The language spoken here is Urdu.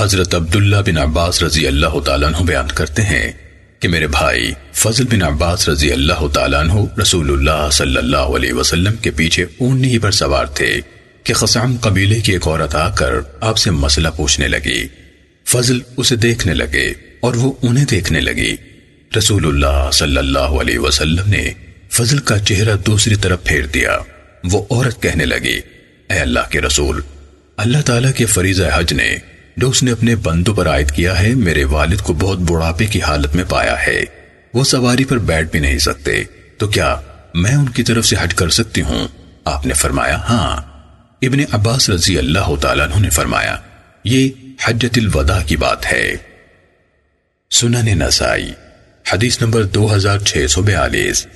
حضرت عبداللہ بن عباس رضی اللہ تعالیٰ عنہ بیان کرتے ہیں کہ میرے بھائی فضل بن عباس رضی اللہ تعالیٰ عنہ رسول اللہ صلی اللہ علیہ وسلم کے پیچھے اونی پر سوار تھے کہ خسام قبیلے کی ایک عورت آ کر آپ سے مسئلہ پوچھنے لگی۔ فضل اسے دیکھنے لگے اور وہ انہیں دیکھنے لگی۔ رسول اللہ صلی اللہ علیہ وسلم نے فضل کا چہرہ دوسری طرف پھیر دیا۔ وہ عورت کہنے لگی، اے اللہ کے رسول، اللہ تعالیٰ کے فریضہ حج نے جو اس نے اپنے بندوں پر عائد کیا ہے، میرے والد کو بہت بڑھاپے کی حالت میں پایا ہے۔ وہ سواری پر بیٹھ بھی نہیں سکتے۔ تو کیا میں ان کی طرف سے ہٹ کر سکتی ہوں؟ آپ نے فرمایا ہاں۔ ابن عباس رضی اللہ تعالیٰ نے فرمایا، یہ حجت الوداع کی بات ہے۔ سنن نسائی، حدیث نمبر دو ہزار چھ سو بیالیس۔